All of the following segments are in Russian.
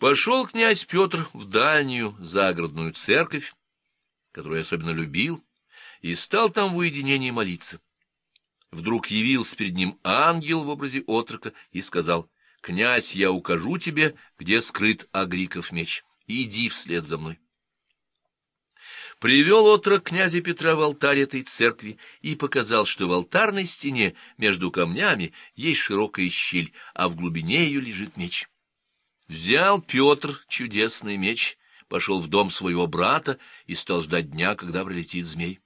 Пошел князь Петр в дальнюю загородную церковь, которую особенно любил, и стал там в уединении молиться. Вдруг явился перед ним ангел в образе отрока и сказал, «Князь, я укажу тебе, где скрыт Агриков меч. Иди вслед за мной». Привел отрок князя Петра в алтарь этой церкви и показал, что в алтарной стене между камнями есть широкая щель, а в глубине ее лежит меч. Взял Петр чудесный меч, пошел в дом своего брата и стал ждать дня, когда прилетит змей.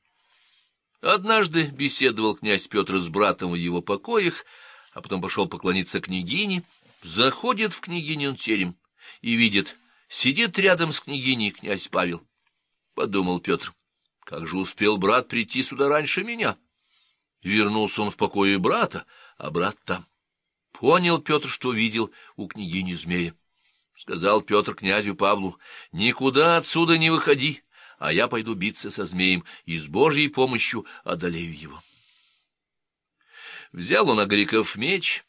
Однажды беседовал князь Петр с братом в его покоях, а потом пошел поклониться княгине, заходит в княгинин терем и видит, сидит рядом с княгиней князь Павел. — подумал Петр. — Как же успел брат прийти сюда раньше меня? Вернулся он в покое брата, а брат там. Понял Петр, что видел у княгини змея. Сказал Петр князю Павлу, — Никуда отсюда не выходи, а я пойду биться со змеем и с Божьей помощью одолею его. Взял он Агриков меч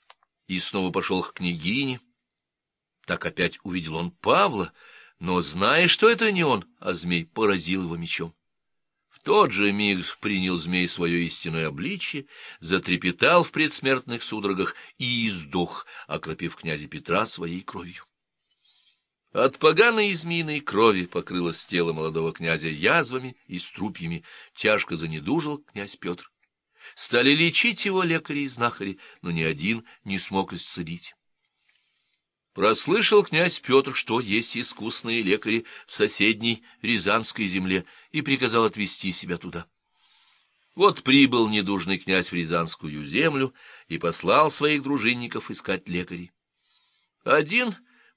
и снова пошел к княгине. Так опять увидел он Павла, — но, зная, что это не он, а змей поразил его мечом. В тот же миг принял змей свое истинное обличие, затрепетал в предсмертных судорогах и издох, окропив князя Петра своей кровью. От поганой и змеиной крови покрылось тело молодого князя язвами и струпьями, тяжко занедужил князь Петр. Стали лечить его лекари и знахари, но ни один не смог исцелить. Прослышал князь Петр, что есть искусные лекари в соседней Рязанской земле, и приказал отвезти себя туда. Вот прибыл недужный князь в Рязанскую землю и послал своих дружинников искать лекарей. Один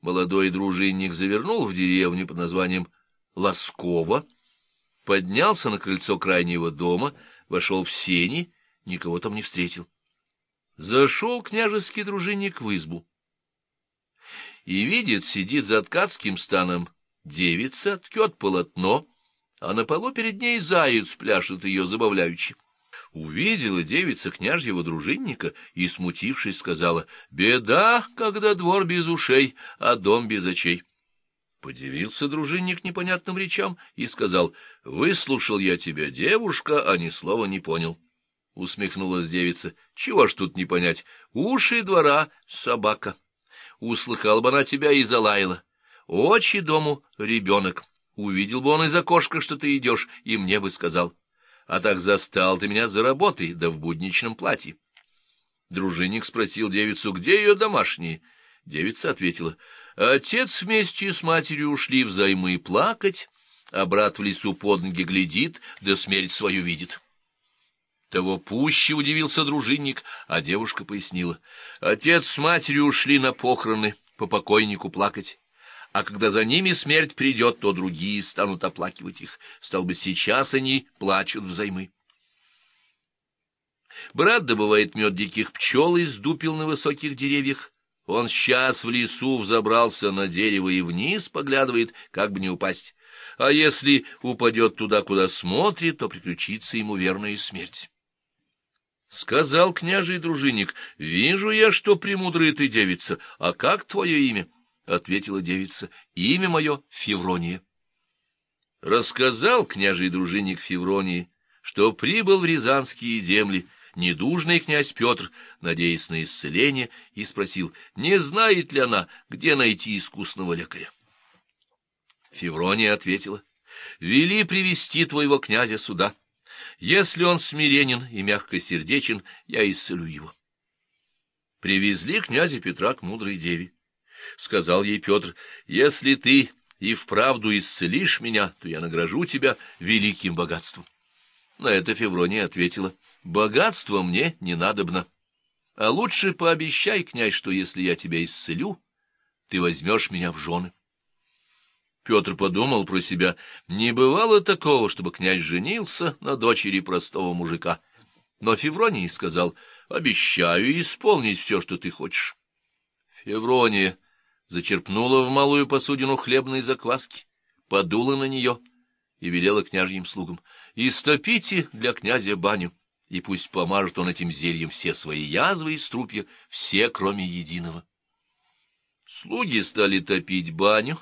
молодой дружинник завернул в деревню под названием Ласково, поднялся на крыльцо крайнего дома, вошел в сени, никого там не встретил. Зашел княжеский дружинник в избу и видит, сидит за ткацким станом девица, ткет полотно, а на полу перед ней заяц пляшет ее забавляючи. Увидела девица княжьего дружинника и, смутившись, сказала, «Беда, когда двор без ушей, а дом без очей». Подивился дружинник непонятным речам и сказал, «Выслушал я тебя, девушка, а ни слова не понял». Усмехнулась девица, «Чего ж тут не понять? Уши двора — собака» услыхала бы она тебя и залаяла. Очи дому ребенок. Увидел бы он из окошка, что ты идешь, и мне бы сказал. А так застал ты меня за работой, да в будничном платье. Дружинник спросил девицу, где ее домашние. Девица ответила, отец вместе с матерью ушли взаймы плакать, а брат в лесу под ноги глядит, да смерть свою видит. Того пуще удивился дружинник, а девушка пояснила. Отец с матерью ушли на похороны по покойнику плакать. А когда за ними смерть придет, то другие станут оплакивать их. Стал бы сейчас они плачут взаймы. Брат добывает мед диких пчел из дупел на высоких деревьях. Он сейчас в лесу взобрался на дерево и вниз поглядывает, как бы не упасть. А если упадет туда, куда смотрит, то приключится ему верная смерть. — Сказал княжий дружинник, — вижу я, что премудрая ты девица, а как твое имя? — ответила девица, — имя мое Феврония. Рассказал княжий дружинник Февронии, что прибыл в Рязанские земли недужный князь Петр, надеясь на исцеление, и спросил, не знает ли она, где найти искусного лекаря. Феврония ответила, — вели привести твоего князя сюда. — если он смиренен и мягкосердечен, я исцелю его. Привезли князя Петра к мудрой деве. Сказал ей Петр, если ты и вправду исцелишь меня, то я награжу тебя великим богатством. На это Феврония ответила, богатство мне не надобно. А лучше пообещай, князь, что если я тебя исцелю, ты возьмешь меня в жены. Петр подумал про себя, не бывало такого, чтобы князь женился на дочери простого мужика. Но Февроний сказал, обещаю исполнить все, что ты хочешь. Феврония зачерпнула в малую посудину хлебной закваски, подула на нее и велела княжьим слугам, истопите для князя баню, и пусть помажет он этим зельем все свои язвы и струпья, все, кроме единого. Слуги стали топить баню,